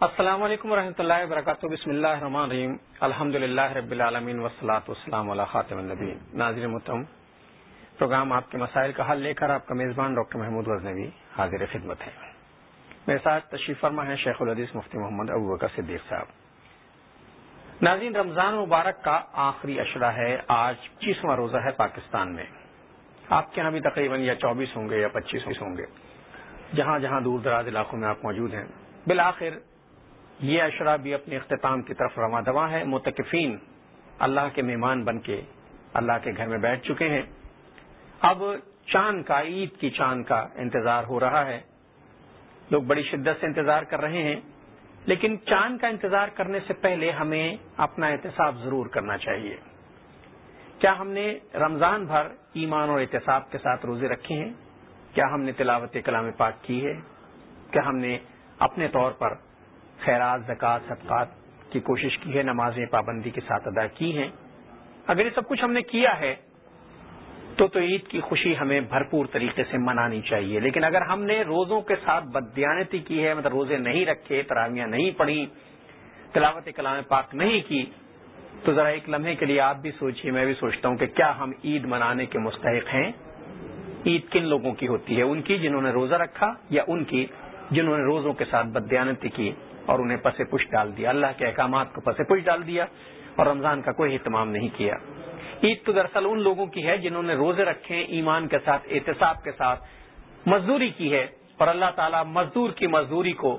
السلام علیکم و رحمۃ اللہ وبرکاتہ۔ بسم اللہ الرحمن الرحیم۔ الحمد للہ رب العالمین وسلاۃ والسلام علی خاتم النبی ناظر محتم پروگرام آپ کے مسائل کا حل لے کر آپ کا میزبان ڈاکٹر محمود غزنوی حاضر خدمت ہے میرے ساتھ تشریف فرما ہے شیخ الحدیث مفتی محمد ابو بکر صدیق صاحب۔ ناظرین، رمضان مبارک کا آخری اشرہ ہے۔ آج پچیسواں روزہ ہے پاکستان میں۔ آپ کے یہاں بھی تقریباً یا چوبیس ہوں گے یا پچیس ہوں گے۔ جہاں جہاں دور دراز علاقوں میں آپ موجود ہیں۔ بالآخر، یہ اشرا بھی اپنے اختتام کی طرف رواں دواں ہے۔ متقفین اللہ کے مہمان بن کے اللہ کے گھر میں بیٹھ چکے ہیں۔ اب چاند کا، عید کی چاند کا انتظار ہو رہا ہے۔ لوگ بڑی شدت سے انتظار کر رہے ہیں۔ لیکن چاند کا انتظار کرنے سے پہلے ہمیں اپنا احتساب ضرور کرنا چاہیے۔ کیا ہم نے رمضان بھر ایمان اور احتساب کے ساتھ روزے رکھے ہیں؟ کیا ہم نے تلاوت کلام پاک کی ہے؟ کیا ہم نے اپنے طور پر خیرات، زکوٰۃ، صدقات کی کوشش کی ہے؟ نمازیں پابندی کے ساتھ ادا کی ہیں؟ اگر یہ سب کچھ ہم نے کیا ہے، تو تو عید کی خوشی ہمیں بھرپور طریقے سے منانی چاہیے۔ لیکن اگر ہم نے روزوں کے ساتھ بدیانتی کی ہے مطلب روزے نہیں رکھے، تراویاں نہیں پڑھی تلاوت کلام پاک نہیں کی تو ذرا ایک لمحے کے لیے آپ بھی سوچیے میں بھی سوچتا ہوں کہ کیا ہم عید منانے کے مستحق ہیں؟ عید کن لوگوں کی ہوتی ہے؟ ان کی جنہوں نے روزہ رکھا یا ان کی جنہوں نے روزوں کے ساتھ بدیانتی کی اور انہیں پس پش ڈال دیا؟ اللہ کے احکامات کو پس پش ڈال دیا اور رمضان کا کوئی اہتمام نہیں کیا۔ عید تو دراصل ان لوگوں کی ہے جنہوں نے روزے رکھے، ایمان کے ساتھ، احتساب کے ساتھ، مزدوری کی ہے اور اللہ تعالیٰ مزدور کی مزدوری کو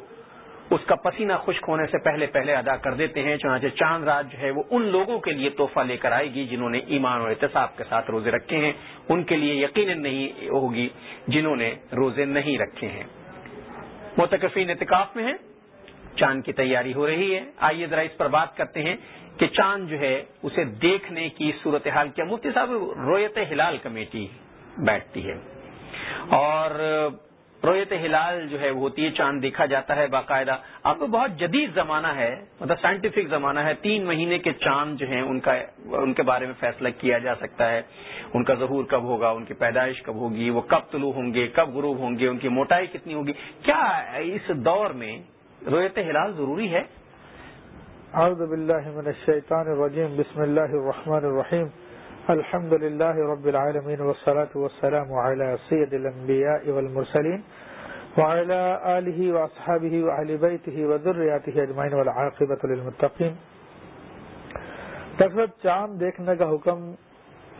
اس کا پسینہ خشک ہونے سے پہلے پہلے ادا کر دیتے ہیں، چنانچہ چاند رات جو ہے وہ ان لوگوں کے لیے تحفہ لے کر آئے گی جنہوں نے ایمان اور احتساب کے ساتھ روزے رکھے ہیں۔ ان کے لیے یقیناً نہیں ہوگی جنہوں نے روزے نہیں رکھے ہیں۔ متقفین اعتکاف میں ہیں۔ چاند کی تیاری ہو رہی ہے۔ آئیے ذرا اس پر بات کرتے ہیں کہ چاند جو ہے اسے دیکھنے کی صورتحال کیا؟ مفتی صاحب، رویت ہلال کمیٹی بیٹھتی ہے۔ اور رویت ہلال جو ہے وہ ہوتی ہے، چاند دیکھا جاتا ہے باقاعدہ۔ اب بہت جدید زمانہ ہے مطلب سائنٹیفک زمانہ ہے۔ تین مہینے کے چاند جو ہیں، ان کا، ان کے بارے میں فیصلہ کیا جا سکتا ہے۔ ان کا ظہور کب ہوگا، ان کی پیدائش کب ہوگی، وہ کب طلوع ہوں گے، کب غروب ہوں گے، ان کی موٹائی کتنی ہوگی؟ کیا اس دور میں رویت ہلال ضروری ہے؟ اعوذ باللہ من الشیطان الرجیم، بسم اللہ الرحمن الرحیم۔ الحمد للہ رب العالمین والصلاة والسلام على سید الانبیاء والمرسلین وعلى آلہ واصحابہ وعلی بیتہ وذریاتہ اجمعین والعاقبۃ للمتقین تقریب چاند دیکھنے کا حکم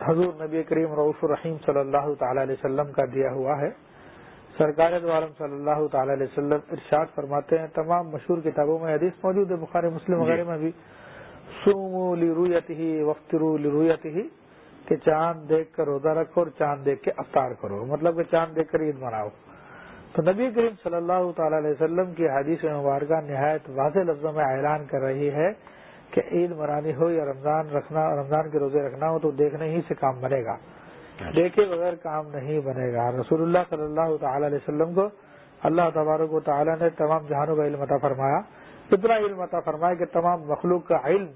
حضور نبی کریم رعف الرحیم صلی اللہ تعالی علیہ وسلم کا دیا ہوا ہے۔ سرکار عالم صلی اللہ تعالی علیہ وسلم ارشاد فرماتے ہیں تمام مشہور کتابوں میں حدیث موجود ہے بخاری مسلم وغیرہ جی۔ میں بھی۔ سومو لرویت ہی وخترو لرویت ہی کہ چاند دیکھ کر روزہ رکھو اور چاند دیکھ کے افطار کرو۔ مطلب کہ چاند دیکھ کر عید مناؤ۔ تو نبی کریم صلی اللہ تعالی علیہ وسلم کی حدیث مبارکہ نہایت واضح لفظوں میں اعلان کر رہی ہے کہ عید منانی ہو یا رمضان رکھنا رمضان کے روزے رکھنا ہو تو دیکھنے ہی سے کام بنے گا۔ دیکھے بغیر کام نہیں بنے گا۔ رسول اللہ صلی اللہ تعالی علیہ وسلم کو اللہ تبارک و تعالیٰ نے تمام جہانوں کا علم عطا فرمایا۔ اتنا علم عطا فرمایا کہ تمام مخلوق کا علم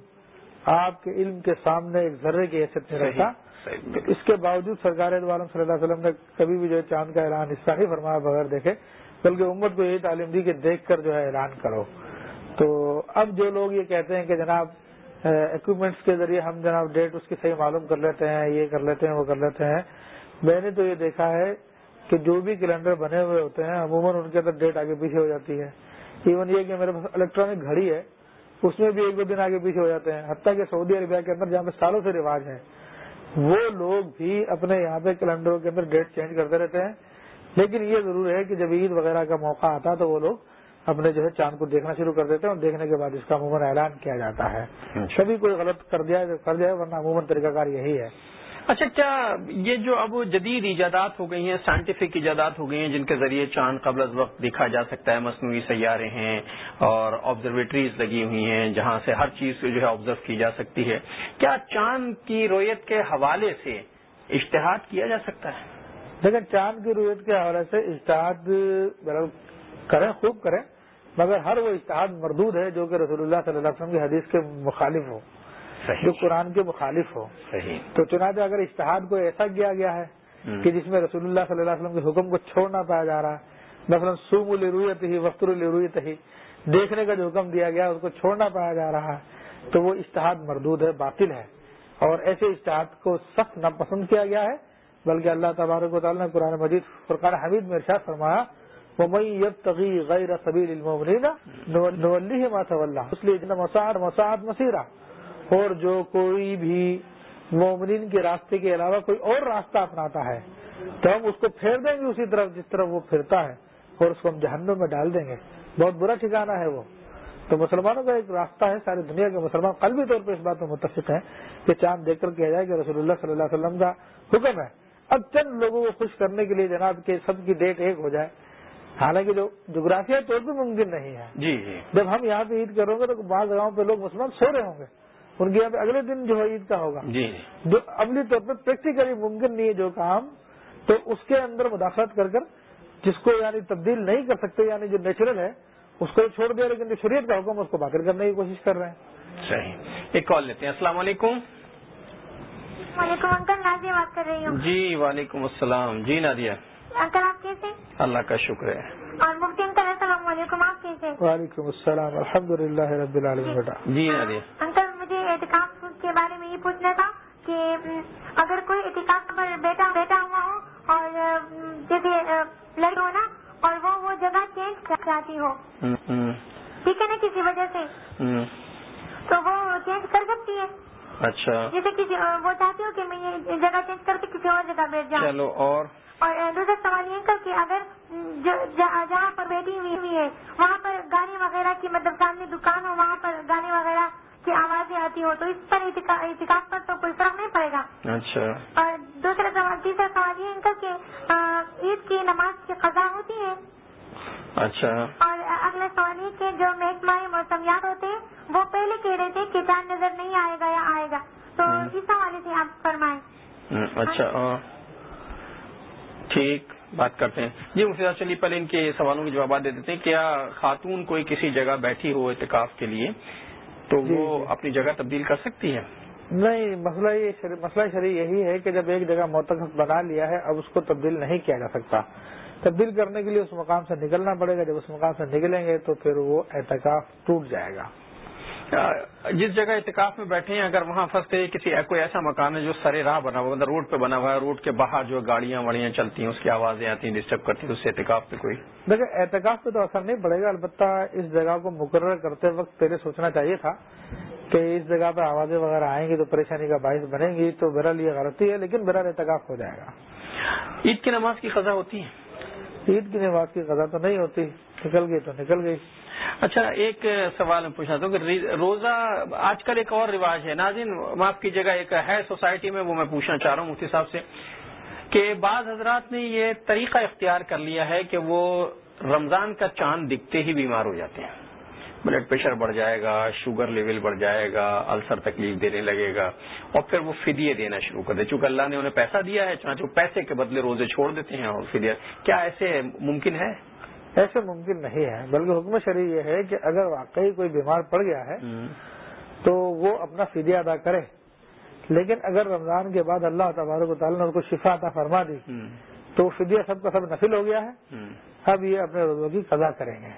آپ کے علم کے سامنے ایک ذرے کی حیثیت میں رہتا تو اس کے باوجود سرکار عالم صلی اللہ علیہ وسلم نے کبھی بھی جو چاند کا اعلان اس طرح نہیں فرمایا بغیر دیکھے بلکہ امت کو یہی تعلیم دی کہ دیکھ کر جو ہے اعلان کرو۔ تو اب جو لوگ یہ کہتے ہیں کہ جناب اکوپمنٹس کے ذریعے ہم جناب ڈیٹ اس کی صحیح معلوم کر لیتے ہیں یہ کر لیتے ہیں وہ کر لیتے ہیں۔ میں نے تو یہ دیکھا ہے کہ جو بھی کیلنڈر بنے ہوئے ہوتے ہیں عموماً ان کے اندر ڈیٹ آگے پیچھے ہو جاتی ہے۔ ایون یہ کہ میرے پاس الیکٹرانک گھڑی ہے اس میں بھی ایک دو دن آگے پیچھے ہو جاتے ہیں۔ حتیٰ کہ سعودی عربیہ کے اندر جہاں پہ سالوں سے رواج ہے وہ لوگ بھی اپنے یہاں پہ کیلنڈروں کے اندر ڈیٹ چینج کرتے رہتے ہیں۔ لیکن یہ ضرور ہے کہ جب عید وغیرہ کا موقع آتا تو وہ لوگ اپنے جو ہے چاند کو دیکھنا شروع کر دیتے ہیں اور دیکھنے کے بعد اس کا عموماً اعلان کیا جاتا ہے۔ کبھی کوئی غلط کر دیا کر دیا ورنہ عموماً طریقہ کار یہی ہے۔ اچھا کیا یہ جو اب جدید ایجادات ہو گئی ہیں سائنٹیفک ایجادات ہو گئی ہیں، جن کے ذریعے چاند قبل از وقت دیکھا جا سکتا ہے، مصنوعی سیارے ہیں اور آبزرویٹریز لگی ہوئی ہیں جہاں سے ہر چیز جو ہے آبزرو کی جا سکتی ہے۔ کیا چاند کی رویت کے حوالے سے اشتہاد کیا جا سکتا ہے؟ دیکھیں، چاند کی رویت کے حوالے سے اشتہاد مطلب کریں، خوب کریں، مگر ہر وہ اشتہاد مردود ہے جو کہ رسول اللہ صلی اللہ علیہ وسلم کی حدیث کے مخالف ہو۔ جو قرآن کے مخالف ہو۔ صحیح۔ تو چنانچہ اگر اشتہاد کو ایسا کیا گیا ہے۔ کہ جس میں رسول اللہ صلی اللہ علیہ وسلم کے حکم کو چھوڑنا پایا جا رہا ہے مثلا سوم الرویت ہی وقت الرویت ہی دیکھنے کا جو حکم دیا گیا اس کو چھوڑنا پایا جا رہا ہے تو وہ اشتہاد مردود ہے باطل ہے۔ اور ایسے اشتہاد کو سخت ناپسند کیا گیا ہے بلکہ اللہ تبارک و تعالیٰ نے قرآن مجید فرقان حمید میں ارشاد فرمایا تغی غیر سبیل المومنین نولی اللہ اس لیے مساعد مساعد مسیرہ۔ اور جو کوئی بھی مومنین کے راستے کے علاوہ کوئی اور راستہ اپناتا ہے تو ہم اس کو پھیر دیں گے اسی طرف جس طرف وہ پھرتا ہے اور اس کو ہم جہنم میں ڈال دیں گے۔ بہت برا ٹھکانہ ہے وہ۔ تو مسلمانوں کا ایک راستہ ہے ساری دنیا کے مسلمان قلبی طور پہ اس بات میں متفق ہیں کہ چاند دیکھ کر کیا جائے کہ رسول اللہ صلی اللہ علیہ وسلم کا حکم ہے۔ اب چند لوگوں کو خوش کرنے کے لیے جناب کہ سب کی ڈیٹ ایک ہو جائے۔ حالانکہ جو جغرافیہ طور پہ ممکن نہیں ہے۔ جی جی۔ جب ہم یہاں پہ عید کریں گے تو بعض جگہوں پہ لوگ مسلمان سو رہے ہوں گے۔ ان کے یہاں پہ اگلے دن جو ہے عید کا ہوگا۔ جی۔ جو عملی طور پہ پریکٹیکلی ممکن نہیں ہے جو کام تو اس کے اندر مداخلت کر کر جس کو یعنی تبدیل نہیں کر سکتے یعنی جو نیچرل ہے اس کو چھوڑ دیا لیکن جو شریعت کا حکم اس کو باطل کرنے کی کوشش کر رہے ہیں۔ صحیح۔ ایک کال لیتے ہیں۔ السلام علیکم۔ وعلیکم انکل نازیہ بات کر رہی ہوں۔ جی وعلیکم السلام۔ جی نادیہ۔ انکل آپ کیسے اللہ کا شکر ہے۔ اور مفتی انکل السلام علیکم آپ کیسے وعلیکم السلام الحمد للہ رب العالمین۔ بیٹا جی نادیہ۔ بارے میں یہ پوچھنا تھا کہ اگر کوئی اعتکاف پر بیٹا بیٹا ہوا ہو اور جیسے لڑکی ہو نا اور وہ وہ جگہ چینج چاہتی ہو۔ ٹھیک ہے نا کسی وجہ سے؟ تو وہ چینج کر سکتی ہے۔ اچھا۔ جیسے کسی وہ چاہتی ہو کہ میں یہ جگہ چینج کر کے کسی اور جگہ بیٹھ جاؤں۔ چلو اور؟ اور دوسرا سوال یہ کہ اگر جہاں پر بیٹھی ہوئی ہے وہاں پر گانے وغیرہ کی مطلب سامنے دکان ہو وہاں پر گانے وغیرہ کی آوازیں آتی ہو تو اس پر اعتکاف پر تو کوئی فرق نہیں پڑے گا۔ اچھا۔ اور دوسرا سوال تیسرا سوال یہ انکل کہ آ، عید کی نماز کی قضا ہوتی ہے؟ اچھا۔ اور اگلا سوال یہ کہ جو محکمہ موسمیات ہوتے ہیں وہ پہلے کہہ رہے تھے کہ چاند نظر نہیں آئے گا یا آئے گا۔ تو۔ اس حوالے سے آپ فرمائیں۔ اچھا ٹھیک بات کرتے ہیں۔ جی مفتی صاحب چلیے پہلے ان کے سوالوں کے جوابات دے دیتے ہیں۔ کیا خاتون کوئی کسی جگہ بیٹھی ہو اعتکاف کے لیے؟ تو جی، وہ جی۔ اپنی جگہ تبدیل کر سکتی ہے نہیں مسئلہ یہ شری- مسئلہ شریع یہی ہے کہ جب ایک جگہ موتخ بنا لیا ہے اب اس کو تبدیل نہیں کیا جا سکتا۔ تبدیل کرنے کے لیے اس مقام سے نکلنا پڑے گا۔ جب اس مقام سے نکلیں گے تو پھر وہ احتکاف ٹوٹ جائے گا۔ جس جگہ اعتکاف میں بیٹھے ہیں اگر وہاں پھنستے کسی کوئی ایسا مکان ہے جو سرے راہ بنا ہوا مطلب روڈ پہ بنا ہوا ہے روڈ کے باہر جو گاڑیاں واڑیاں چلتی ہیں اس کی آوازیں آتی ہیں ڈسٹرب کرتی ہیں اس سے اعتکاف پہ کوئی دیکھیں احتکاف پہ تو اثر نہیں پڑے گا البتہ اس جگہ کو مقرر کرتے وقت پہلے سوچنا چاہیے تھا کہ اس جگہ پہ آوازیں وغیرہ آئیں گی تو پریشانی کا باعث بنیں گی تو بہرحال یہ غلطی ہے لیکن بہرحال احتکاف ہو جائے گا۔ عید کی نماز کی قضا ہوتی ہے؟ عید کی نماز کی قضا تو نہیں ہوتی نکل گئی تو نکل گئی۔ اچھا ایک سوال میں پوچھنا تھا کہ روزہ، آج کل ایک اور رواج ہے۔ ناظرین، معاف کی جگہ ایک ہے سوسائٹی میں، وہ میں پوچھنا چاہ رہا ہوں مفتی صاحب سے کہ بعض حضرات نے یہ طریقہ اختیار کر لیا ہے کہ وہ رمضان کا چاند دکھتے ہی بیمار ہو جاتے ہیں۔ بلڈ پریشر بڑھ جائے گا، شوگر لیول بڑھ جائے گا، السر تکلیف دینے لگے گا اور پھر وہ فدیے دینا شروع کر دے۔ چونکہ اللہ نے انہیں پیسہ دیا ہے، چنانچہ پیسے کے بدلے روزے چھوڑ دیتے ہیں اور فدیہ۔ کیا ایسے ممکن ہے؟ ایسے ممکن نہیں ہے بلکہ حکم شرع یہ ہے کہ اگر واقعی کوئی بیمار پڑ گیا ہے تو وہ اپنا فدیہ ادا کرے۔ لیکن اگر رمضان کے بعد اللہ تبارک و تعالیٰ نے اس کو شفا عطا فرما دی تو فدیہ سب کا سب نفل ہو گیا ہے۔ اب یہ اپنے روزوں کی قضا کریں گے۔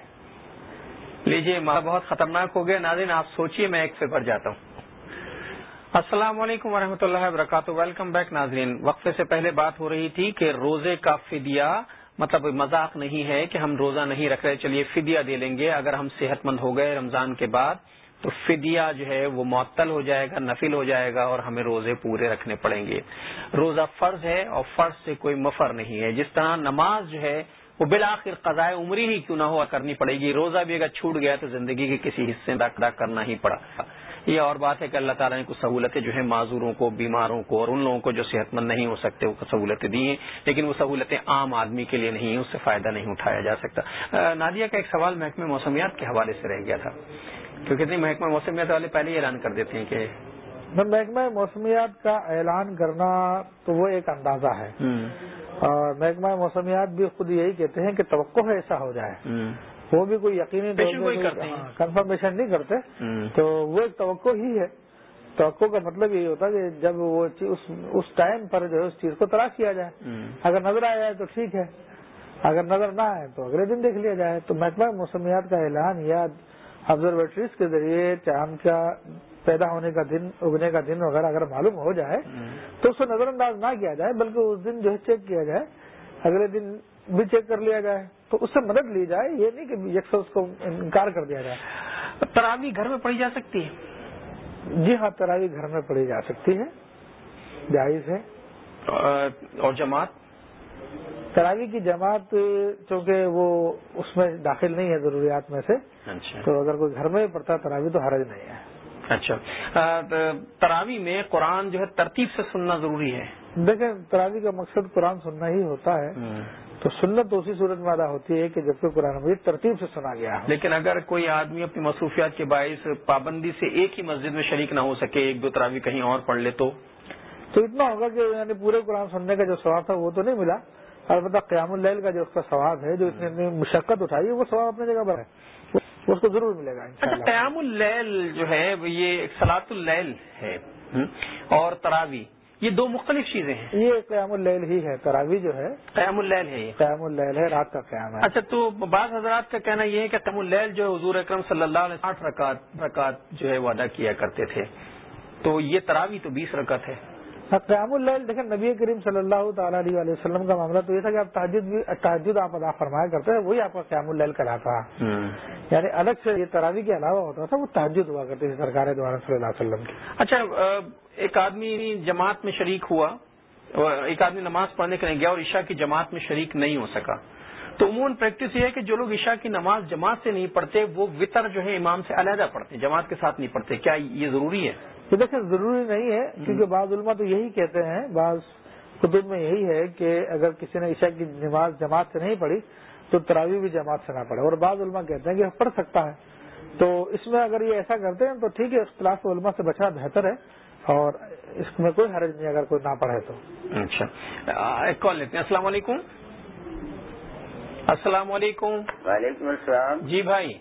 لیجیے ماں بہت خطرناک ہو گیا۔ ناظرین آپ سوچیے میں ایک بھر جاتا ہوں۔ السلام علیکم ورحمۃ اللہ وبرکاتہ۔ ویلکم بیک ناظرین۔ وقفے سے پہلے بات ہو رہی تھی کہ روزے کا فدیہ مطلب مذاق نہیں ہے کہ ہم روزہ نہیں رکھ رہے، چلیے فدیہ دے لیں گے، اگر ہم صحت مند ہو گئے رمضان کے بعد، تو فدیہ جو ہے وہ معطل ہو جائے گا، نفل ہو جائے گا اور ہمیں روزے پورے رکھنے پڑیں گے۔ روزہ فرض ہے اور فرض سے کوئی مفر نہیں ہے۔ جس طرح نماز جو ہے وہ بالآخر قضائے عمری ہی کیوں نہ ہوا کرنی پڑے گی۔ روزہ بھی اگر چھوٹ گیا تو زندگی کے کسی حصے میں کرنا ہی پڑا۔ یہ اور بات ہے کہ اللہ تعالیٰ نے کچھ سہولتیں جو ہے معذوروں کو بیماروں کو اور ان لوگوں کو جو صحت مند نہیں ہو سکتے وہ سہولتیں دی ہیں لیکن وہ سہولتیں عام آدمی کے لیے نہیں ہیں اس سے فائدہ نہیں اٹھایا جا سکتا۔ نادیہ کا ایک سوال محکمہ موسمیات کے حوالے سے رہ گیا تھا۔ کیونکہ اتنی محکمہ موسمیات والے پہلے ہی اعلان کر دیتے ہیں کہ محکمہ موسمیات کا اعلان کرنا تو وہ ایک اندازہ ہے۔ اور محکمہ موسمیات بھی خود یہی کہتے ہیں کہ توقع ایسا ہو جائے۔ وہ بھی کوئی یقینی۔ کنفرمیشن نہیں کرتے تو وہ ایک توقع ہی ہے۔ توقع کا مطلب یہی ہوتا ہے کہ جب وہ اس ٹائم پر جو ہے اس چیز کو تلاش کیا جائے۔ اگر نظر آ جائے تو ٹھیک ہے۔ اگر نظر نہ آئے تو اگلے دن دیکھ لیا جائے۔ تو محکمہ موسمیات کا اعلان یا آبزرویٹریز کے ذریعے چاند کا پیدا ہونے کا دن اگنے کا دن وغیرہ اگر معلوم ہو جائے تو اس کو نظر انداز نہ کیا جائے بلکہ اس دن جو ہے چیک کیا جائے۔ اگلے دن بھی چیک کر لیا جائے۔ تو اس سے مدد لی جائے یہ نہیں کہ یکسر اس کو انکار کر دیا جائے۔ تراوی گھر میں پڑھی جا سکتی ہے؟ جی ہاں تراوی گھر میں پڑھی جا سکتی ہے۔ جائز ہے۔ اور جماعت؟ تراوی کی جماعت چونکہ وہ اس میں داخل نہیں ہے ضروریات میں سے اچھا۔ تو اگر کوئی گھر میں پڑتا تراوی تو حرج نہیں ہے۔ اچھا۔ تراوی میں قرآن جو ہے ترتیب سے سننا ضروری ہے۔ دیکھیں تراوی کا مقصد قرآن سننا ہی ہوتا ہے۔ تو سنت تو اسی صورت میں ادا ہوتی ہے کہ جبکہ قرآن مجید ترتیب سے سنا گیا لیکن اگر کوئی آدمی اپنی مصروفیات کے باعث پابندی سے ایک ہی مسجد میں شریک نہ ہو سکے ایک دو تراوی کہیں اور پڑھ لے تو؟ تو اتنا ہوگا کہ یعنی پورے قرآن سننے کا جو ثواب تھا وہ تو نہیں ملا۔ البتہ قیام اللیل کا جو اس کا ثواب ہے جو اتنی مشقت اٹھائی ہے وہ ثواب اپنی جگہ پر ہے۔ اس کو ضرور ملے گا اچھا قیام اللیل جو ہے یہ سلاط اللیل ہے اور تراوی۔ یہ دو مختلف چیزیں ہیں۔ یہ قیام اللیل ہی ہے تراوی جو ہے۔ قیام اللیل ہے قیام اللیل ہے رات کا قیام ہے۔ اچھا تو بعض حضرات کا کہنا یہ ہے کہ قیام اللیل جو حضور اکرم صلی اللہ علیہ آٹھ رکعت رکعت جو ہے وہ ادا کیا کرتے تھے۔ تو یہ تراوی تو بیس رکعت ہے۔ قیام اللیل دیکھیں نبی کریم صلی اللہ تعالیٰ علیہ وسلم کا معاملہ تو یہ تھا کہ آپ تاجد بھی تاجد آپ ادا فرمایا کرتے ہیں وہی آپ کا قیام اللیل کراتا یعنی الگ سے یہ تراوی کے علاوہ ہوتا تھا وہ تاجد ہوا کرتے تھے سرکار دوارا صلی اللہ علیہ وسلم کی۔ اچھا ایک آدمی جماعت میں شریک ہوا ایک آدمی نماز پڑھنے کے لیے گیا اور عشاء کی جماعت میں شریک نہیں ہو سکا۔ تو عموماً پریکٹس یہ ہے کہ جو لوگ عشاء کی نماز جماعت سے نہیں پڑھتے وہ وطر جو ہے امام سے علیحدہ پڑھتے جماعت کے ساتھ نہیں پڑھتے۔ کیا یہ ضروری ہے؟ یہ دیکھیں ضروری نہیں ہے کیونکہ بعض علماء تو یہی کہتے ہیں بعض کتب میں یہی ہے کہ اگر کسی نے عشاء کی نماز جماعت سے نہیں پڑھی تو تراوی بھی جماعت سے نہ پڑھے۔ اور بعض علماء کہتے ہیں کہ پڑھ سکتا ہے۔ تو اس میں اگر یہ ایسا کرتے ہیں تو ٹھیک ہے اختلاف علماء سے بچنا بہتر ہے۔ اور اس میں کوئی حرج نہیں اگر کوئی نہ پڑھے تو۔ اچھا۔ ایک کال لیتے ہیں۔ السلام علیکم۔ السلام علیکم۔ وعلیکم السلام۔ جی بھائی۔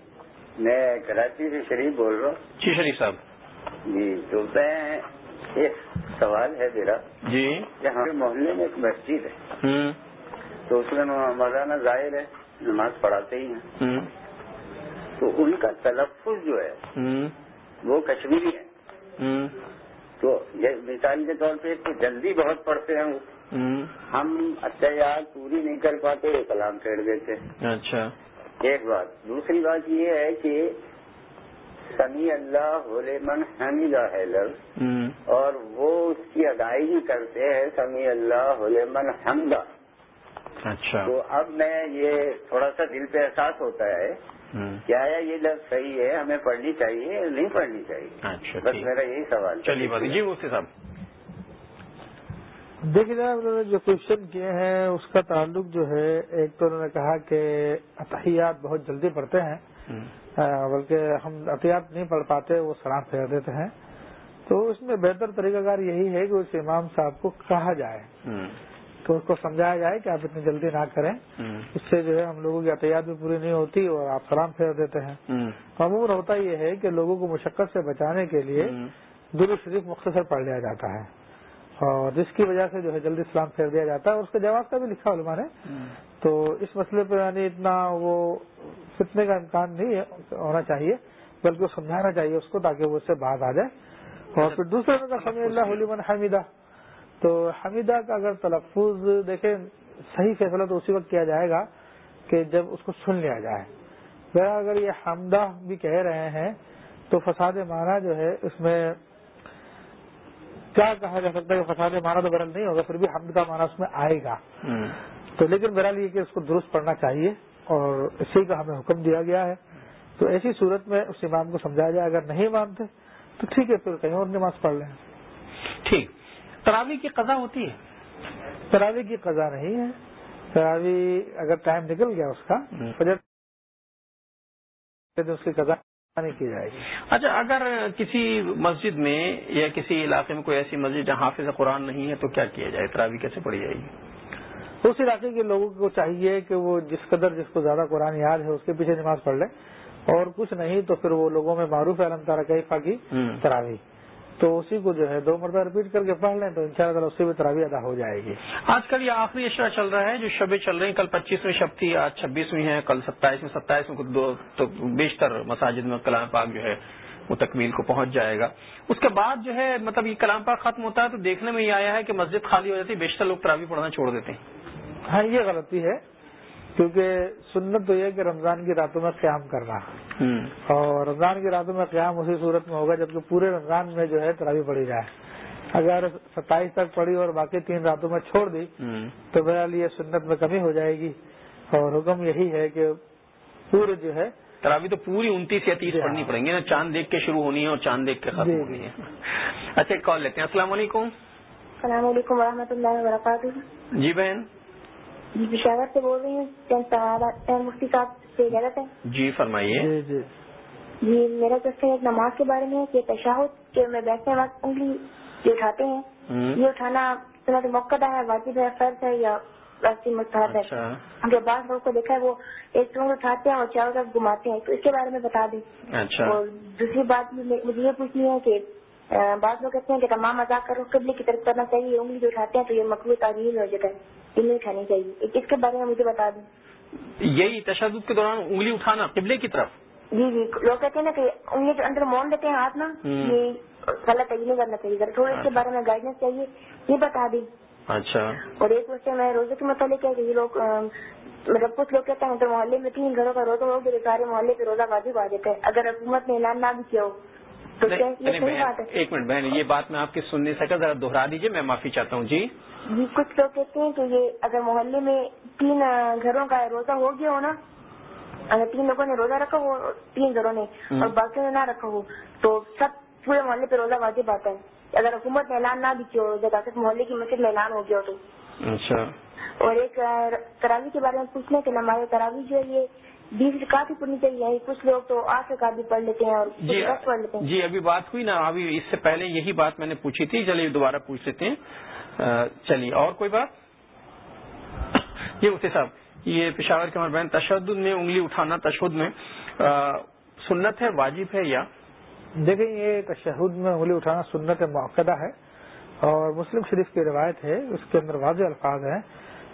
میں کراچی سے شریف بول رہا ہوں۔ جی شریف صاحب۔ جی تو میں ایک سوال ہے میرا۔ جی۔ کہ ہمارے محلے میں ایک مسجد ہے۔ تو اس میں مولانا ظاہر ہے نماز پڑھاتے ہی ہیں۔ تو ان کا تلفظ جو ہے وہ کشمیری ہے۔ تو مثال کے طور پہ جلدی بہت پڑھتے ہیں ہم اچھا پوری نہیں کر پاتے کلام پھیڑ دیتے۔ اچھا۔ ایک بات دوسری بات یہ ہے کہ سمی اللہ من حمیدہ ہے لفظ۔ اور وہ اس کی ادائیگی کرتے ہیں سمی اللہ من حمدہ۔ اچھا۔ تو اب میں یہ تھوڑا سا دل پہ احساس ہوتا ہے کیا یہ لفظ صحیح ہے ہمیں پڑھنی چاہیے نہیں پڑھنی چاہیے؟ اچھا بس میرا یہی سوال چلیے جی صاحب۔ دیکھیے جناب انہوں نے جو کوشچن کیے ہیں اس کا تعلق جو ہے ایک تو انہوں نے کہا کہ اتحیات بہت جلدی پڑھتے ہیں۔ بلکہ ہم احتیاط نہیں پڑھ پاتے وہ سلام پھیر دیتے ہیں۔ تو اس میں بہتر طریقہ کار یہی ہے کہ اس امام صاحب کو کہا جائے۔ کہ اس کو سمجھایا جائے کہ آپ اتنی جلدی نہ کریں۔ اس سے جو ہے ہم لوگوں کی احتیاط بھی پوری نہیں ہوتی اور آپ سلام پھیر دیتے ہیں۔ عموماً ہوتا یہ ہے کہ لوگوں کو مشقت سے بچانے کے لیے در شریف مختصر پڑھ لیا جاتا ہے۔ اور جس کی وجہ سے جو ہے جلدی سلام پھیر دیا جاتا ہے اور اس کے جواب کا بھی لکھا علماء نے۔ تو اس مسئلے پہ یعنی اتنا وہ فتنے کا امکان نہیں ہونا چاہیے بلکہ سمجھانا چاہیے اس کو تاکہ وہ اس سے بعد آ جائے۔ اور پھر دوسرے کا سمی اللہ علیمن حمیدہ۔ تو حمیدہ کا اگر تلفظ دیکھیں صحیح فیصلہ تو اسی وقت کیا جائے گا کہ جب اس کو سن لیا جائے۔ ذرا اگر یہ حمدہ بھی کہہ رہے ہیں تو فساد مانا جو ہے اس میں کیا کہا جا سکتا ہے کہ فساد مانا تو برل نہیں ہوگا پھر بھی حمد کا مانا اس میں آئے گا۔ تو لیکن میرا لیے کہ اس کو درست پڑھنا چاہیے اور اسی کا ہمیں حکم دیا گیا ہے۔ تو ایسی صورت میں اس امام کو سمجھایا جائے اگر نہیں مانتے تو ٹھیک ہے پھر کہیں اور نماز پڑھ لیں۔ ٹھیک۔ تراوی کی قضا ہوتی ہے؟ تراوی کی قضا نہیں ہے۔ تراوی اگر ٹائم نکل گیا اس کا اس کی قضا نہیں کی جائے گی۔ اچھا اگر کسی مسجد میں یا کسی علاقے میں کوئی ایسی مسجد جہاں حافظ قرآن نہیں ہے تو کیا کیا جائے؟ تراوی کیسے پڑھی جائے گی؟ اس علاقے کے لوگوں کو چاہیے کہ وہ جس قدر جس کو زیادہ قرآن یاد ہے اس کے پیچھے نماز پڑھ لے اور کچھ نہیں تو پھر وہ لوگوں میں معروف علم تارا کی تراوی۔ تو اسی کو جو ہے دو مرتبہ رپیٹ کر کے پڑھ لیں تو ان شاء اللہ اسی میں تراوی ادا ہو جائے گی۔ آج کل یہ آخری اشرا چل رہا ہے جو شبیں چل رہی ہیں کل پچیسویں شب تھی آج چھبیسویں ہے کل ستائیسویں ستائیسویں دو تو بیشتر مساجد میں کلام پاک جو ہے وہ تکمیل کو پہنچ جائے گا۔ اس کے بعد جو ہے مطلب یہ کلام پاک ختم ہوتا ہے تو دیکھنے میں یہ آیا ہے کہ مسجد خالی ہو جاتی ہے بیشتر لوگ تراوی پڑھنا چھوڑ دیتے ہیں۔ ہاں یہ غلطی ہے کیونکہ سنت تو یہ کہ رمضان کی راتوں میں قیام کرنا۔ اور رمضان کی راتوں میں قیام اسی صورت میں ہوگا جبکہ پورے رمضان میں جو ہے تراوی پڑی جائے۔ اگر ستائیس تک پڑی اور باقی تین راتوں میں چھوڑ دی تو بہرحال یہ سنت میں کمی ہو جائے گی۔ اور حکم یہی ہے کہ پورے جو ہے تراوی تو پوری انتیس یا تیس پڑھنی پڑیں گی نا۔ چاند دیکھ کے شروع ہونی ہے اور چاند دیکھ کے ختم جی، جی۔ ہونی ہے۔ اچھا کال لیتے ہیں۔ السلام علیکم۔ السلام علیکم و اللہ وبرکاتہ۔ جی بہن۔ جی پشاور سے بول رہی ہوں۔ مفتی صاحب۔ جی فرمائیے۔ جی, جی۔, جی، میرا کوشچن ایک نماز کے بارے میں کہ تشاہد کہ میں بیٹھنے وقت انگلی جو اٹھاتے ہیں یہ اٹھانا موقع ہے واجب ہے فرض ہے یا راستی مستحب ہے۔ اچھا۔ جو بعض لوگوں کو دیکھا ہے وہ ایک ٹونگ اٹھاتے ہیں اور چاروں طرف گھماتے ہیں تو اس کے بارے میں بتا دیں۔ اچھا۔ اور دوسری بات مجھے یہ پوچھنی ہے کہ بعض لوگ کہتے ہیں کہ تمام مذاق کرو قبل کی طرف کرنا چاہیے انگلی جو اٹھاتے ہیں تو یہ مقبول تعلیم ہو جاتا ہے انگلی اٹھانی چاہیے۔ اس کے بارے میں مجھے بتا دیں۔ یہی تشدد کے دوران انگلی اٹھانا قبلے کی طرف۔ جی جی لوگ کہتے ہیں نا کہ انگلی کے اندر مون دیتے ہیں ہاتھ میں یہ غلط ہے یہ نہیں کرنا چاہیے تھوڑا اس کے بارے میں گائیڈنس چاہیے یہ بتا دیں۔ اچھا۔ اور ایک وجہ میں روزے کے متعلق ہے کہ یہ لوگ مطلب کچھ لوگ کہتے ہیں تو محلے میں تین گھروں کا روزہ ہو گیا سارے محلے پہ روزہ واجب آ جاتا ہے اگر حکومت نے اعلان نہ بھی کیا ہو تو ایک منٹ بہن یہ بات میں آپ کی سننے سکا ذرا دوہرا دیجیے میں معافی چاہتا ہوں۔ جی۔ جی کچھ لوگ کہتے ہیں کہ یہ اگر محلے میں تین گھروں کا روزہ ہو گیا ہو نا اگر تین لوگوں نے روزہ رکھا ہو تین گھروں نے۔ اور باقی نے نہ رکھا ہو تو سب پورے محلے پہ روزہ واجب آتا ہے۔ اگر حکومت نے اعلان نہ بھی کیا ہو جب محلے کی مسجد میں اعلان ہو گیا تو۔ اچھا۔ اور ایک تراوی کے بارے میں پوچھنے کے ہمارے تراوی جو ہے یہ بیس رکاوٹ ہی پڑھنی چاہیے۔ کچھ لوگ تو آٹھ رکاوٹ بھی پڑھ لیتے ہیں اور جی پڑھ لیتے ہیں۔ جی ابھی بات ہوئی نا۔ ابھی اس سے پہلے یہی بات میں نے پوچھی تھی۔ چلیے دوبارہ پوچھ لیتے ہیں۔ چلیے اور کوئی بات؟ یہ مفتی صاحب، یہ پشاور کے بہن، تشدد میں انگلی اٹھانا، تشدد میں۔ سنت ہے، واجب ہے یا؟ دیکھیں، یہ تشہد میں انگلی اٹھانا سنت موقع ہے۔ اور مسلم شریف کی روایت ہے، اس کے اندر واضح الفاظ ہیں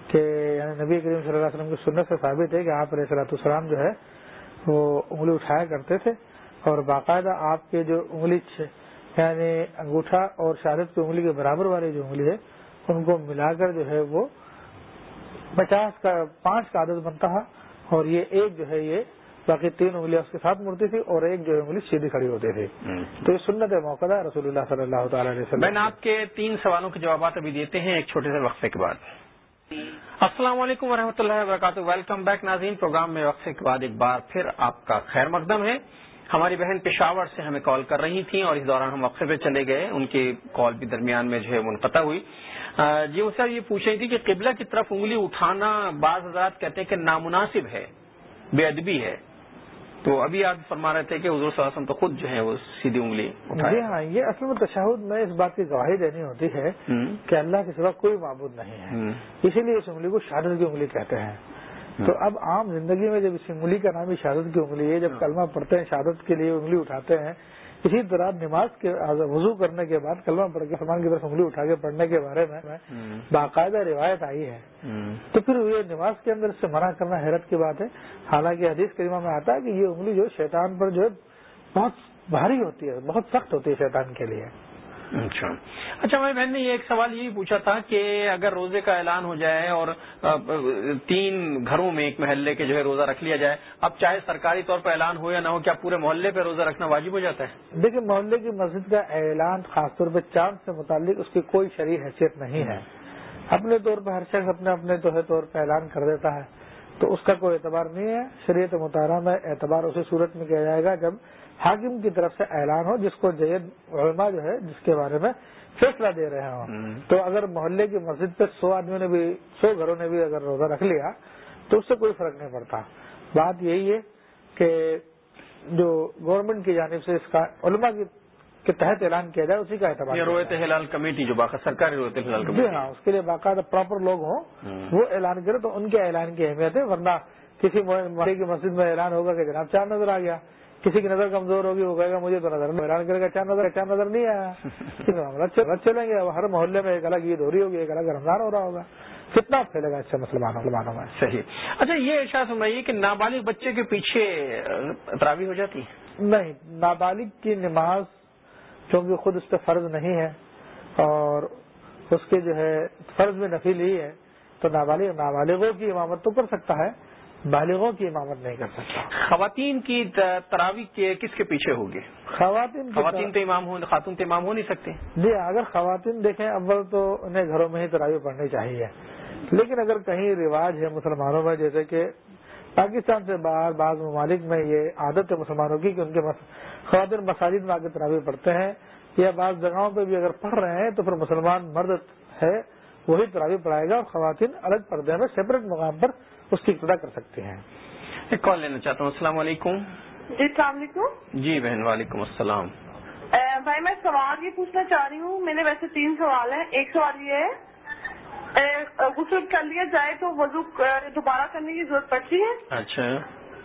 کہ یعنی نبی کریم صلی اللہ علیہ وسلم کی سنت سے ثابت ہے کہ آپ علیہ صلاحت السلام جو ہے، وہ انگلی اٹھایا کرتے تھے۔ اور باقاعدہ آپ کے جو انگلی یعنی انگوٹھا اور شہادت کی انگلی کے برابر والی جو انگلی ہے، ان کو ملا کر جو ہے وہ پچاس کا پانچ کا عدد بنتا ہے اور یہ ایک جو ہے یہ باقی تین انگلیاں اس کے ساتھ مڑتی تھی اور ایک جو ہے انگلی سیدھی کھڑی ہوتی تھی۔ تو یہ سنت موقع ہے رسول اللہ صلی اللہ تعالی علیہ وسلم۔ میں آپ کے تین سوالوں کے جوابات ابھی دیتے ہیں ایک چھوٹے سے وقفے کے بعد۔ السلام علیکم ورحمۃ اللہ وبرکاتہ۔ ویلکم بیک ناظرین پروگرام میں وقفے کے بعد ایک بار پھر آپ کا خیر مقدم ہے۔ ہماری بہن پشاور سے ہمیں کال کر رہی تھیں اور اس دوران ہم وقفے پہ چلے گئے۔ ان کی کال بھی درمیان میں جو ہے منقطع ہوئی۔ جی اس سے یہ پوچھ رہی تھی کہ قبلہ کی طرف انگلی اٹھانا بعض حضرات کہتے ہیں کہ نامناسب ہے بے ادبی ہے۔ تو ابھی آپ فرما رہے تھے کہ حضور صلی اللہ علیہ وسلم تو خود جو ہے وہ سیدھی انگلی جی ہاں یہ اصل میں تشہد میں اس بات کی گواہی دینی ہوتی ہے کہ اللہ کے سوا کوئی معبود نہیں ہے۔ اسی لیے اس انگلی کو شہادت کی انگلی کہتے ہیں۔ تو اب عام زندگی میں جب اس انگلی کا نام ہی شہادت کی انگلی ہے جب کلمہ پڑھتے ہیں شہادت کے لیے انگلی اٹھاتے ہیں اسی طرح نماز کے وضو کرنے کے بعد کلمہ پڑھ کے سامان کی طرف انگلی اٹھا کے پڑھنے کے بارے میں باقاعدہ روایت آئی ہے۔ تو پھر یہ نماز کے اندر سے منع کرنا حیرت کی بات ہے۔ حالانکہ حدیث کریمہ میں آتا ہے کہ یہ انگلی جو شیطان پر جو ہے بہت بھاری ہوتی ہے بہت سخت ہوتی ہے شیطان کے لیے۔ اچھا۔ اچھا بھائی بہن نے یہ ایک سوال یہی پوچھا تھا کہ اگر روزے کا اعلان ہو جائے اور تین گھروں میں ایک محلے کے جو ہے روزہ رکھ لیا جائے، اب چاہے سرکاری طور پر اعلان ہو یا نہ ہو، کیا پورے محلے پہ روزہ رکھنا واجب ہو جاتا ہے؟ دیکھیں محلے کی مسجد کا اعلان خاص طور پہ چاند سے متعلق اس کی کوئی شرح حیثیت نہیں ہے۔ اپنے طور پہ ہر شخص اپنے اپنے جو ہے طور پہ اعلان کر دیتا ہے، تو اس کا کوئی اعتبار نہیں ہے۔ شریعت مطالعہ میں اعتبار اسی صورت میں کیا جائے گا جب حاکم کی طرف سے اعلان ہو جس کو جید علماء جو ہے جس کے بارے میں فیصلہ دے رہے ہوں۔ تو اگر محلے کی مسجد پہ سو آدمیوں نے بھی سو گھروں نے بھی اگر روزہ رکھ لیا تو اس سے کوئی فرق نہیں پڑتا۔ بات یہی ہے کہ جو گورنمنٹ کی جانب سے اس کا علماء کے تحت اعلان کیا جائے اسی کا اعتبار رویت ہلال کمیٹی جو باقاعدہ سرکاری رویت ہلال کمیٹی۔ جی ہاں اس کے لیے باقاعدہ پراپر لوگ ہوں وہ اعلان کرے تو ان کے اعلان کی اہمیت ہے ورنہ کسی محلے کی مسجد میں اعلان ہوگا کہ جناب چار نظر آ گیا۔ کسی کی نظر کمزور ہوگی وہ کہے گا مجھے تو نظر حیران کرے گا کیا نظر کیا نظر نہیں آیا چلیں گے ہر محلے میں ایک الگ عید ہو رہی ہوگی ایک الگ رمضان ہو رہا ہوگا۔ کتنا پھیلے گا اس سے مسلمانوں مسلمانوں میں؟ صحیح۔ اچھا یہ ارشاد سنائیے کہ نابالغ بچے کے پیچھے تراوی ہو جاتی نہیں نابالغ کی نماز چونکہ خود اس پہ فرض نہیں ہے اور اس کے جو ہے فرض میں نفیل ہی ہے تو نابالغ نابالغوں کی امامت تو کر سکتا ہے۔ بالغوں کی امامت نہیں کر سکتا۔ خواتین کی تراوی کس کے پیچھے ہوگی؟ خواتین خواتین تو امام ہو خاتون تو امام ہو نہیں سکتے۔ جی اگر خواتین دیکھیں اول تو انہیں گھروں میں ہی تراوی پڑھنی چاہیے۔ لیکن اگر کہیں رواج ہے مسلمانوں میں جیسے کہ پاکستان سے باہر بعض ممالک میں یہ عادت ہے مسلمانوں کی کہ ان کے خواتین مساجد میں آگے تراوی پڑھتے ہیں یا بعض جگہوں پہ بھی اگر پڑھ رہے ہیں تو پھر مسلمان مرد ہے وہی تراوی پڑھائے گا اور خواتین الگ پردے میں سیپریٹ مقام پر اس کی ابتدا کر سکتے ہیں۔ ایک کال لینا چاہتا ہوں۔ السلام علیکم۔ جی السلام علیکم۔ جی بہن وعلیکم السلام۔ بھائی میں سوال یہ پوچھنا چاہ رہی ہوں۔ میں نے ویسے تین سوال ہیں۔ ایک سوال یہ ہے غسل کر لیا جائے تو وضو دوبارہ کرنے کی ضرورت پڑتی ہے؟ اچھا۔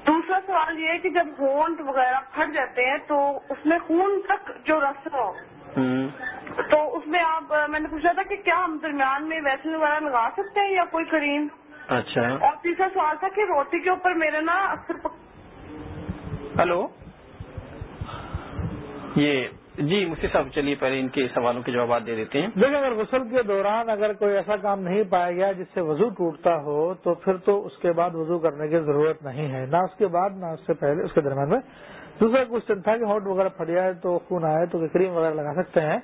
دوسرا سوال یہ ہے کہ جب ہونٹ وغیرہ پھٹ جاتے ہیں تو اس میں خون تک جو رس ہو تو اس میں آپ میں نے پوچھا تھا کہ کیا ہم درمیان میں ویسے وغیرہ لگا سکتے ہیں یا کوئی کریم؟ اچھا۔ اور تیسرا سوال تھا کہ روٹی کے اوپر میرے نا اکثر ہلو؟ یہ جی مفتی صاحب چلیے پہلے ان کے سوالوں کے جوابات دے دیتے ہیں۔ دیکھیں اگر غسل کے دوران اگر کوئی ایسا کام نہیں پایا گیا جس سے وضو ٹوٹتا ہو تو پھر تو اس کے بعد وضو کرنے کی ضرورت نہیں ہے۔ نہ اس کے بعد نہ اس سے پہلے اس کے درمیان میں۔ دوسرا کوشچن تھا کہ ہاٹ وغیرہ پھٹیا ہے تو خون آئے تو کریم وغیرہ لگا سکتے ہیں۔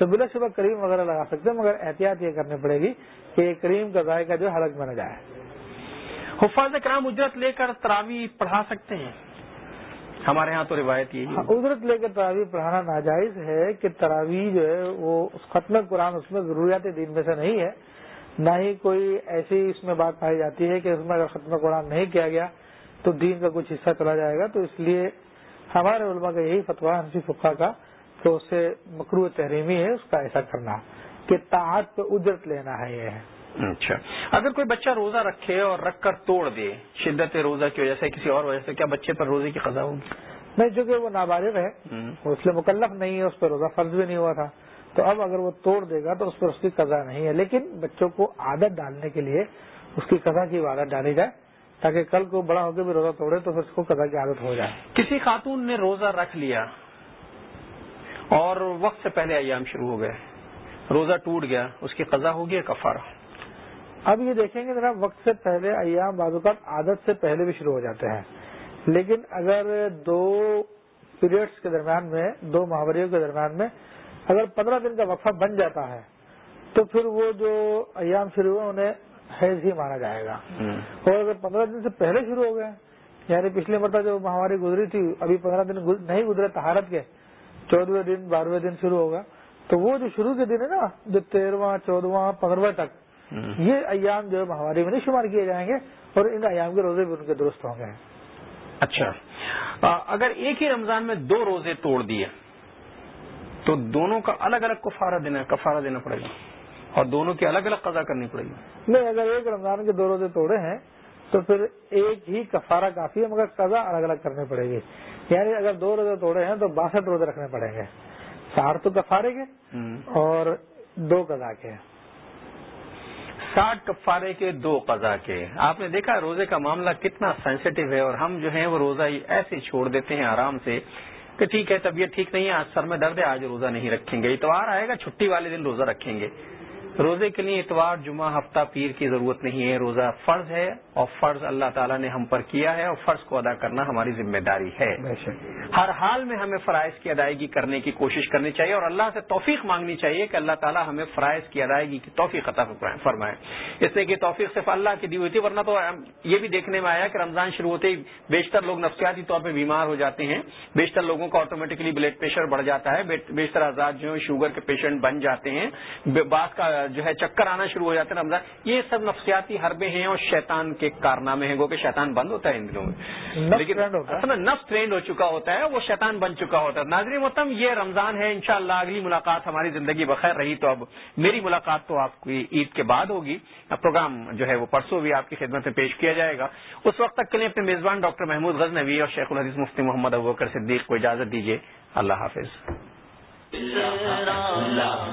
تو بلا شبہ کریم وغیرہ لگا سکتے ہیں مگر احتیاط یہ کرنی پڑے گی کہ یہ کریم کا ذائقہ جو حلق نہ جائے۔ حفاظ کرام اجرت لے کر تراوی پڑھا سکتے ہیں؟ ہمارے ہاں تو روایت یہ اجرت لے کر تراوی پڑھانا ناجائز ہے کہ تراوی جو ہے وہ ختم قرآن اس میں ضروریات دین میں سے نہیں ہے۔ نہ ہی کوئی ایسی اس میں بات پائی جاتی ہے کہ اس میں اگر ختم قرآن نہیں کیا گیا تو دین کا کچھ حصہ چلا جائے گا۔ تو اس لیے ہمارے علماء کا یہی فتویٰ ہنسی فقہ کا۔ تو اسے مکرو تحریمی ہے اس کا ایسا کرنا کہ تعت پہ اجرت لینا ہے یہ ہے۔ اچھا۔ اگر کوئی بچہ روزہ رکھے اور رکھ کر توڑ دے شدت روزہ کی وجہ سے کسی اور وجہ سے کیا بچے پر روزے کی قضا ہوگی؟ نہیں چونکہ وہ نابالغ ہے اس لیے مکلف نہیں ہے اس پہ روزہ فرض بھی نہیں ہوا تھا۔ تو اب اگر وہ توڑ دے گا تو اس پر اس کی قضا نہیں ہے۔ لیکن بچوں کو عادت ڈالنے کے لیے اس کی قضا کی عادت ڈالی جائے تاکہ کل کو بڑا ہو کے بھی روزہ توڑے تو پھر اس کو قضا کی عادت ہو جائے۔ کسی خاتون نے روزہ رکھ لیا اور وقت سے پہلے ایام شروع ہو گئے۔ روزہ ٹوٹ گیا اس کی قضا ہوگی کفارہ؟ اب یہ دیکھیں گے ذرا وقت سے پہلے ایام بعض اوقات عادت سے پہلے بھی شروع ہو جاتے ہیں۔ لیکن اگر دو پیریڈس کے درمیان میں دو ماہوریوں کے درمیان میں اگر پندرہ دن کا وقفہ بن جاتا ہے تو پھر وہ جو ایام شروع ہوئے انہیں حیض ہی مانا جائے گا۔ اور اگر پندرہ دن سے پہلے شروع ہو گئے یعنی پچھلے مرتبہ جو ماہواری گزری تھی ابھی پندرہ دن نہیں گزرے تہارت کے چودہویں دن بارہویں دن شروع ہوگا۔ تو وہ جو شروع کے دن ہے نا جو تیرواں چودواں پندرہویں تک یہ ایام جو ہے ماہواری میں نہیں شمار کیے جائیں گے اور ان ایام کے روزے بھی ان کے درست ہوں گے۔ اچھا۔ اگر ایک ہی رمضان میں دو روزے توڑ دیے تو دونوں کا الگ الگ کفارہ دینا کفارہ دینا پڑے گا۔ اور دونوں کی الگ الگ قضا کرنی پڑے گی۔ نہیں اگر ایک رمضان کے دو روزے توڑے ہیں تو پھر ایک ہی کفارہ کافی ہے مگر قضا الگ الگ کرنی پڑے گی۔ یعنی اگر دو روزے توڑے ہیں تو باسٹھ روزے رکھنے پڑیں گے۔ ساٹھ تو کفارے کے اور دو قضا کے۔ ساٹھ کفارے کے دو قضا کے۔ آپ نے دیکھا روزے کا معاملہ کتنا سینسیٹیو ہے اور ہم جو ہیں وہ روزہ ایسے چھوڑ دیتے ہیں آرام سے کہ ٹھیک ہے طبیعت ٹھیک نہیں ہے آج سر میں درد ہے آج روزہ نہیں رکھیں گے۔ اتوار آئے گا چھٹی والے دن روزہ رکھیں گے۔ روزے کے لیے اتوار جمعہ ہفتہ پیر کی ضرورت نہیں ہے روزہ فرض ہے اور فرض اللہ تعالیٰ نے ہم پر کیا ہے اور فرض کو ادا کرنا ہماری ذمہ داری ہے۔ ہر حال میں ہمیں فرائض کی ادائیگی کرنے کی کوشش کرنی چاہیے اور اللہ سے توفیق مانگنی چاہیے کہ اللہ تعالیٰ ہمیں فرائض کی ادائیگی کی توفیق عطا فرمائے اس لیے کہ توفیق صرف اللہ کی دی ہوئی تھی ورنہ تو یہ بھی دیکھنے میں آیا کہ رمضان شروع ہوتے ہی بیشتر لوگ نفسیاتی طور پہ بیمار ہو جاتے ہیں۔ بیشتر لوگوں کا آٹومیٹکلی بلڈ پریشر بڑھ جاتا ہے بیشتر آزاد جو شوگر کے پیشنٹ بن جاتے ہیں۔ بعض کا جو ہے چکر آنا شروع ہو جاتے ہیں رمضان۔ یہ سب نفسیاتی حربے ہیں اور شیطان کے کارنامے ہیں۔ گو کہ شیطان بند ہوتا ہے ان دنوں میں۔ لیکن نفس ٹرینڈ ہو چکا ہوتا ہے وہ شیطان بن چکا ہوتا ہے۔ ناظرین محتم یہ رمضان ہے۔ انشاءاللہ اگلی ملاقات ہماری زندگی بخیر رہی تو اب میری ملاقات تو آپ کی عید کے بعد ہوگی۔ پروگرام جو ہے وہ پرسوں بھی آپ کی خدمت میں پیش کیا جائے گا۔ اس وقت تک کے لیے اپنے میزبان ڈاکٹر محمود غز نوی اور شیخ الحدیث مفتی محمد ابوکر صدیق کو اجازت دیجیے اللہ حافظ۔ اللہ